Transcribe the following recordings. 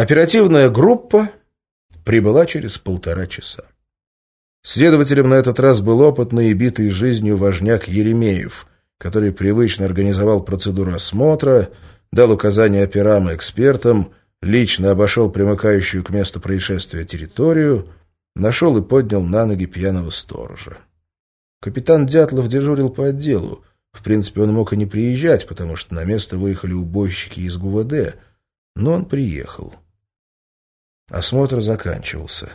Оперативная группа прибыла через полтора часа. Следователем на этот раз был опытный и битый жизнью важняк Еремеев, который привычно организовал процедуру осмотра, дал указания операм и экспертам, лично обошел примыкающую к месту происшествия территорию, нашел и поднял на ноги пьяного сторожа. Капитан Дятлов дежурил по отделу. В принципе, он мог и не приезжать, потому что на место выехали убойщики из ГУВД, но он приехал. Осмотр заканчивался.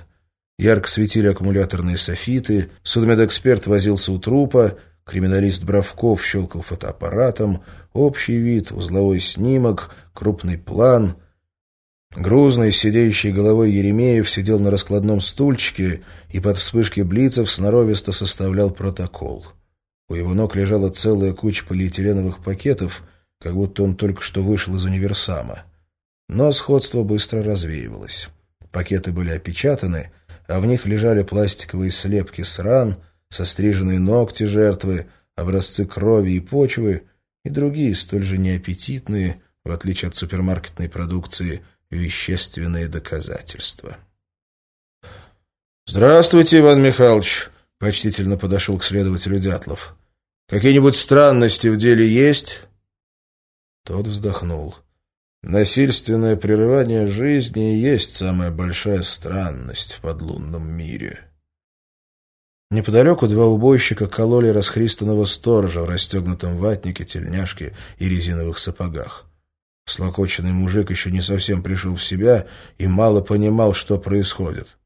Ярко светили аккумуляторные софиты, судмедэксперт возился у трупа, криминалист Бравков щелкал фотоаппаратом, общий вид, узловой снимок, крупный план. Грузный, сидящий головой Еремеев сидел на раскладном стульчике и под вспышки блицев сноровисто составлял протокол. У его ног лежала целая куча полиэтиленовых пакетов, как будто он только что вышел из универсама. Но сходство быстро развеивалось. Пакеты были опечатаны — а в них лежали пластиковые слепки с ран, состриженные ногти жертвы, образцы крови и почвы и другие столь же неаппетитные, в отличие от супермаркетной продукции, вещественные доказательства. «Здравствуйте, Иван Михайлович!» — почтительно подошел к следователю Дятлов. «Какие-нибудь странности в деле есть?» Тот вздохнул. Насильственное прерывание жизни и есть самая большая странность в подлунном мире. Неподалеку два убойщика кололи расхристанного сторожа в расстегнутом ватнике, тельняшке и резиновых сапогах. Слокоченный мужик еще не совсем пришел в себя и мало понимал, что происходит.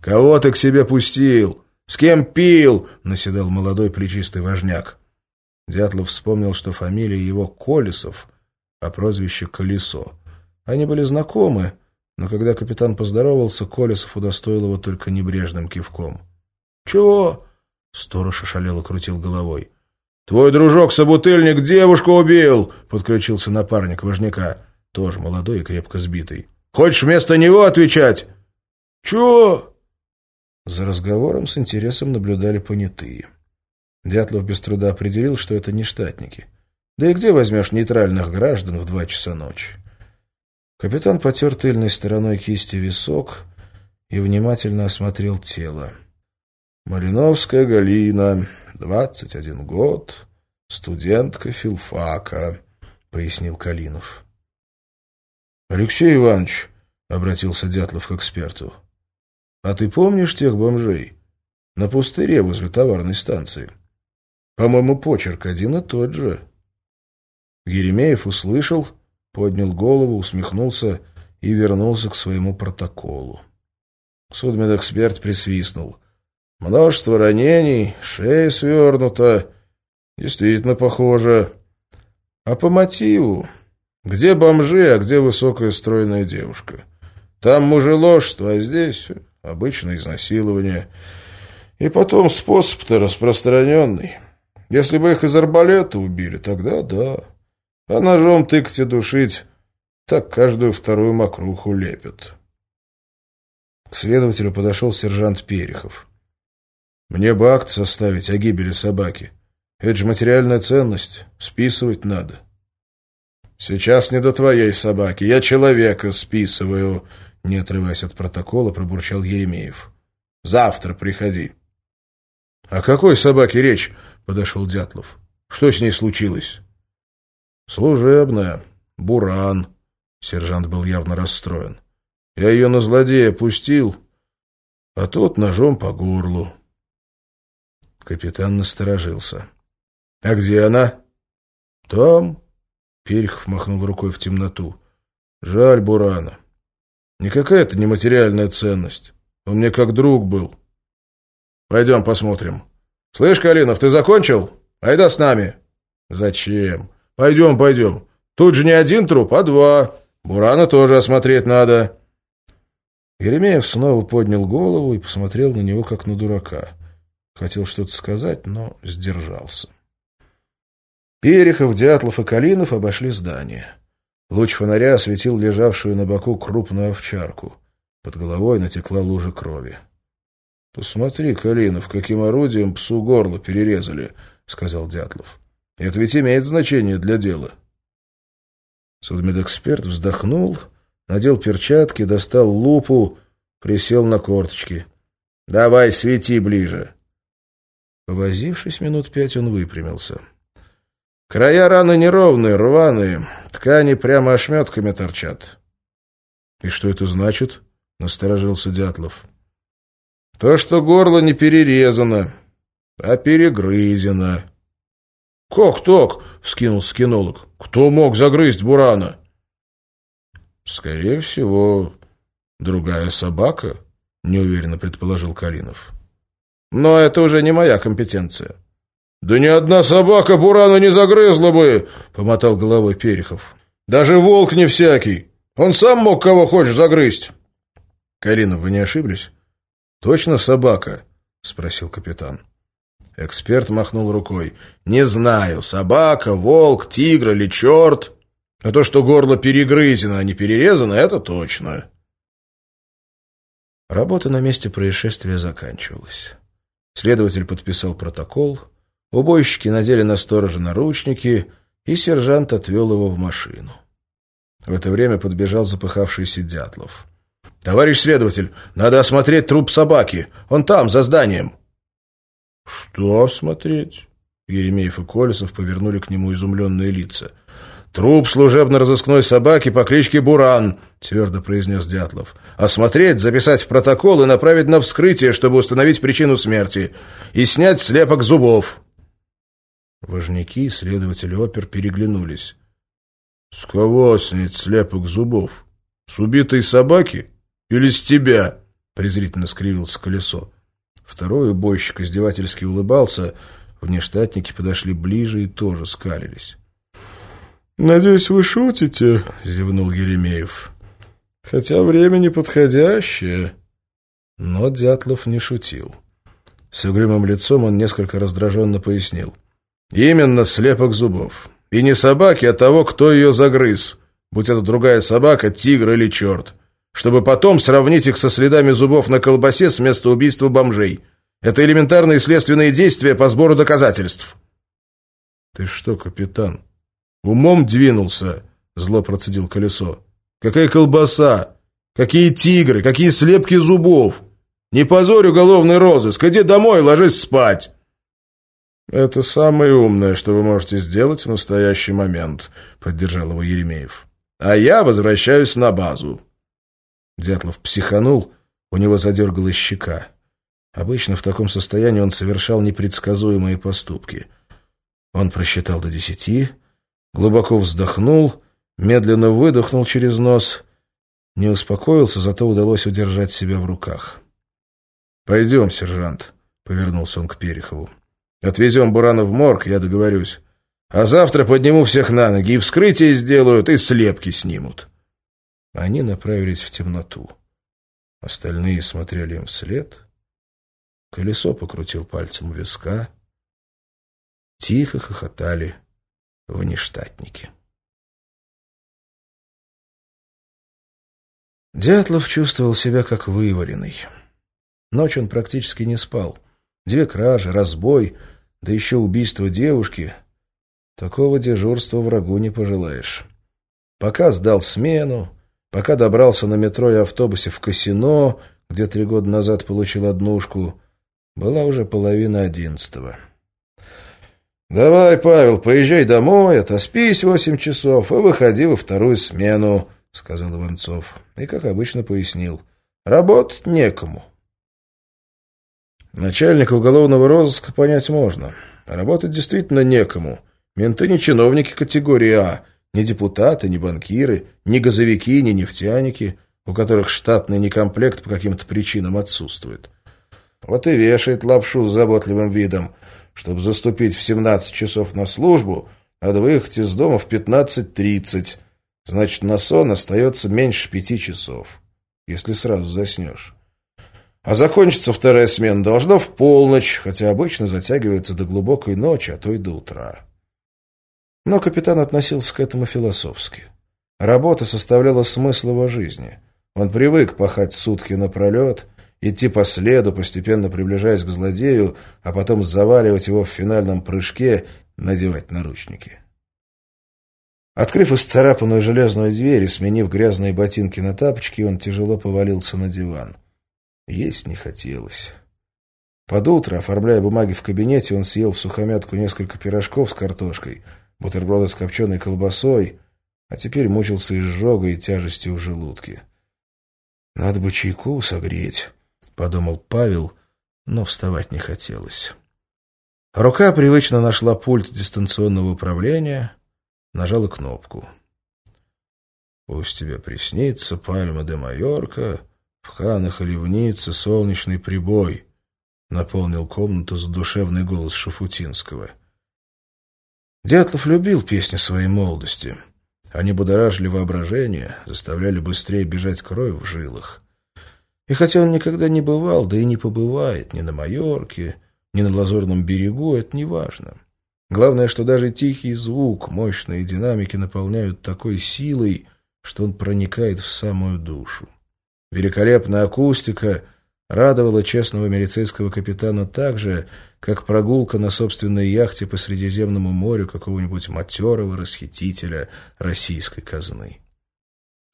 «Кого ты к себе пустил? С кем пил?» — наседал молодой плечистый важняк. Дятлов вспомнил, что фамилия его Колесов — а прозвище «Колесо». Они были знакомы, но когда капитан поздоровался, Колесов удостоил его только небрежным кивком. «Чего?» — сторож ошалело крутил головой. «Твой дружок-собутыльник девушку убил!» — подключился напарник важняка, тоже молодой и крепко сбитый. «Хочешь вместо него отвечать?» «Чего?» За разговором с интересом наблюдали понятые. Дятлов без труда определил, что это не штатники — да и где возьмешь нейтральных граждан в два часа ночи? Капитан потер тыльной стороной кисти висок и внимательно осмотрел тело. «Малиновская Галина, двадцать один год, студентка филфака», — пояснил Калинов. «Алексей Иванович», — обратился Дятлов к эксперту, — «а ты помнишь тех бомжей? На пустыре возле товарной станции. По-моему, почерк один и тот же». Еремеев услышал, поднял голову, усмехнулся и вернулся к своему протоколу. Судмедэксперт присвистнул. «Множество ранений, шея свернута. Действительно похоже. А по мотиву? Где бомжи, а где высокая стройная девушка? Там мужеложство, а здесь обычное изнасилование. И потом способ-то распространенный. Если бы их из арбалета убили, тогда да». А ножом тыкать и душить, так каждую вторую мокруху лепят. К следователю подошел сержант Перехов. «Мне бы акт составить о гибели собаки. Это же материальная ценность. Списывать надо». «Сейчас не до твоей собаки. Я человека списываю», — не отрываясь от протокола, пробурчал Еремеев. «Завтра приходи». «О какой собаке речь?» — подошел Дятлов. «Что с ней случилось?» «Служебная. Буран». Сержант был явно расстроен. «Я ее на злодея пустил, а тот ножом по горлу». Капитан насторожился. «А где она?» «Там». Перехов махнул рукой в темноту. «Жаль Бурана. Никакая это не материальная ценность. Он мне как друг был. Пойдем посмотрим. Слышь, Калинов, ты закончил? Айда с нами». «Зачем?» Пойдем, пойдем. Тут же не один труп, а два. Бурана тоже осмотреть надо. Еремеев снова поднял голову и посмотрел на него, как на дурака. Хотел что-то сказать, но сдержался. Перехов, Дятлов и Калинов обошли здание. Луч фонаря осветил лежавшую на боку крупную овчарку. Под головой натекла лужа крови. — Посмотри, Калинов, каким орудием псу горло перерезали, — сказал Дятлов. Это ведь имеет значение для дела. Судмедэксперт вздохнул надел перчатки, достал лупу, присел на корточки. «Давай, свети ближе!» Повозившись минут пять, он выпрямился. Края раны неровные, рваные, ткани прямо ошметками торчат. — И что это значит? — насторожился Дятлов. — То, что горло не перерезано, а перегрызено. — Как так? — вскинулся кинолог. — Кто мог загрызть Бурана? — Скорее всего, другая собака, — неуверенно предположил Калинов. — Но это уже не моя компетенция. — Да ни одна собака Бурана не загрызла бы, — помотал головой Перехов. — Даже волк не всякий. Он сам мог кого хочешь загрызть. — Каринов, вы не ошиблись? — Точно собака? — спросил капитан. Эксперт махнул рукой. «Не знаю, собака, волк, тигр или черт. А то, что горло перегрызено, а не перерезано, это точно». Работа на месте происшествия заканчивалась. Следователь подписал протокол, убойщики надели на сторожа наручники, и сержант отвел его в машину. В это время подбежал запыхавшийся Дятлов. «Товарищ следователь, надо осмотреть труп собаки. Он там, за зданием». «Что смотреть?» Еремеев и Колесов повернули к нему изумленные лица. «Труп служебно-розыскной собаки по кличке Буран», — твердо произнес Дятлов. «Осмотреть, записать в протокол и направить на вскрытие, чтобы установить причину смерти, и снять слепок зубов». Важники и следователи опер переглянулись. «С кого снять слепок зубов? С убитой собаки или с тебя?» — презрительно скривился колесо. Второй убойщик издевательски улыбался. Внештатники подошли ближе и тоже скалились. «Надеюсь, вы шутите?» — зевнул Еремеев. «Хотя время неподходящее». Но Дятлов не шутил. С угрюмым лицом он несколько раздраженно пояснил. «Именно слепок зубов. И не собаки, а того, кто ее загрыз. Будь это другая собака, тигр или черт чтобы потом сравнить их со следами зубов на колбасе с места убийства бомжей. Это элементарные следственные действия по сбору доказательств. «Ты что, капитан, умом двинулся?» — зло процедил колесо. «Какая колбаса? Какие тигры? Какие слепки зубов? Не позорь уголовный розыск! Иди домой, ложись спать!» «Это самое умное, что вы можете сделать в настоящий момент», — поддержал его Еремеев. «А я возвращаюсь на базу. Дятлов психанул, у него задергалась щека. Обычно в таком состоянии он совершал непредсказуемые поступки. Он просчитал до десяти, глубоко вздохнул, медленно выдохнул через нос. Не успокоился, зато удалось удержать себя в руках. «Пойдем, сержант», — повернулся он к Перехову. «Отвезем Бурана в морг, я договорюсь. А завтра подниму всех на ноги, и вскрытие сделают, и слепки снимут». Они направились в темноту. Остальные смотрели им вслед. Колесо покрутил пальцем у виска. Тихо хохотали внештатники. Дятлов чувствовал себя как вываренный. Ночь он практически не спал. Две кражи, разбой, да еще убийство девушки. Такого дежурства врагу не пожелаешь. Пока сдал смену, Пока добрался на метро и автобусе в Касино, где три года назад получил однушку, была уже половина одиннадцатого. «Давай, Павел, поезжай домой, отоспись восемь часов и выходи во вторую смену», — сказал Иванцов. И, как обычно, пояснил. «Работать некому». Начальника уголовного розыска понять можно. Работать действительно некому. Менты не чиновники категории «А», ни депутаты, ни банкиры, ни газовики, ни нефтяники, у которых штатный некомплект по каким-то причинам отсутствует. Вот и вешает лапшу с заботливым видом, чтобы заступить в 17 часов на службу, а выехать из дома в 15.30. Значит, на сон остается меньше пяти часов, если сразу заснешь. А закончится вторая смена должна в полночь, хотя обычно затягивается до глубокой ночи, а то и до утра. Но капитан относился к этому философски. Работа составляла смысл его жизни. Он привык пахать сутки напролет, идти по следу, постепенно приближаясь к злодею, а потом заваливать его в финальном прыжке, надевать наручники. Открыв исцарапанную железную дверь и сменив грязные ботинки на тапочки, он тяжело повалился на диван. Есть не хотелось. Под утро, оформляя бумаги в кабинете, он съел в сухомятку несколько пирожков с картошкой, бутерброды с копченой колбасой, а теперь мучился изжогой и тяжестью в желудке. «Надо бы чайку согреть», — подумал Павел, но вставать не хотелось. Рука привычно нашла пульт дистанционного управления, нажала кнопку. «Пусть тебе приснится пальма де Майорка», в ханах и ливнице солнечный прибой наполнил комнату задушевный голос Шафутинского. Дятлов любил песни своей молодости. Они будоражили воображение, заставляли быстрее бежать кровь в жилах. И хотя он никогда не бывал, да и не побывает ни на Майорке, ни на Лазурном берегу, это не важно. Главное, что даже тихий звук, мощные динамики наполняют такой силой, что он проникает в самую душу. Великолепная акустика радовала честного милицейского капитана так же, как прогулка на собственной яхте по Средиземному морю какого-нибудь матерого расхитителя российской казны.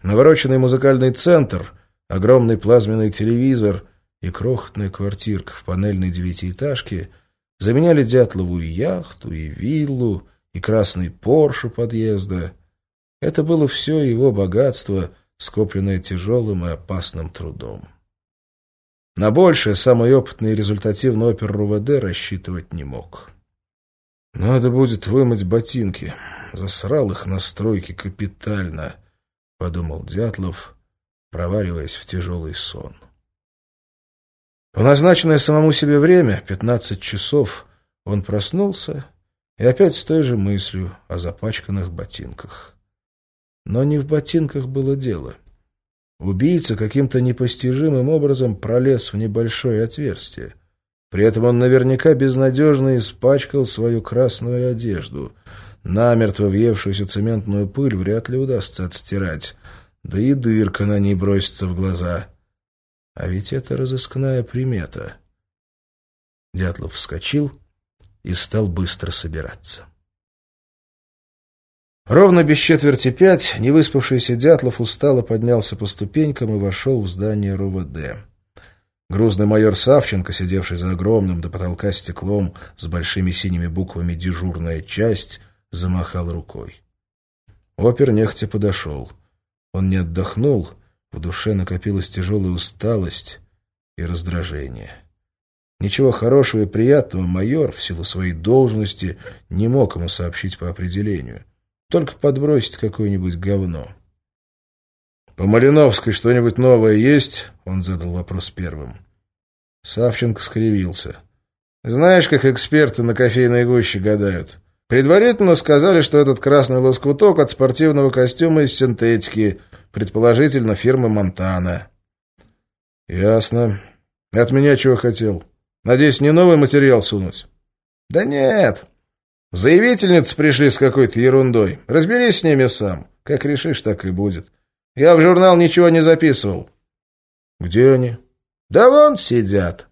Навороченный музыкальный центр, огромный плазменный телевизор и крохотная квартирка в панельной девятиэтажке заменяли Дятлову и яхту, и виллу, и красный Порш у подъезда. Это было все его богатство — скопленное тяжелым и опасным трудом. На большее самый опытный и результативный опер РУВД рассчитывать не мог. «Надо будет вымыть ботинки. Засрал их на стройке капитально», — подумал Дятлов, проваливаясь в тяжелый сон. В назначенное самому себе время, пятнадцать часов, он проснулся и опять с той же мыслью о запачканных ботинках. Но не в ботинках было дело. Убийца каким-то непостижимым образом пролез в небольшое отверстие. При этом он наверняка безнадежно испачкал свою красную одежду. Намертво въевшуюся цементную пыль вряд ли удастся отстирать. Да и дырка на ней бросится в глаза. А ведь это разыскная примета. Дятлов вскочил и стал быстро собираться. Ровно без четверти пять невыспавшийся Дятлов устало поднялся по ступенькам и вошел в здание РУВД. Грузный майор Савченко, сидевший за огромным до потолка стеклом с большими синими буквами «Дежурная часть», замахал рукой. Опер нехотя подошел. Он не отдохнул, в душе накопилась тяжелая усталость и раздражение. Ничего хорошего и приятного майор, в силу своей должности, не мог ему сообщить по определению — только подбросить какое-нибудь говно. «По Малиновской что-нибудь новое есть?» — он задал вопрос первым. Савченко скривился. «Знаешь, как эксперты на кофейной гуще гадают? Предварительно сказали, что этот красный лоскуток от спортивного костюма из синтетики, предположительно фирмы «Монтана». «Ясно. От меня чего хотел? Надеюсь, не новый материал сунуть?» «Да нет. Заявительницы пришли с какой-то ерундой. Разберись с ними сам. Как решишь, так и будет. Я в журнал ничего не записывал. Где они? Да вон сидят.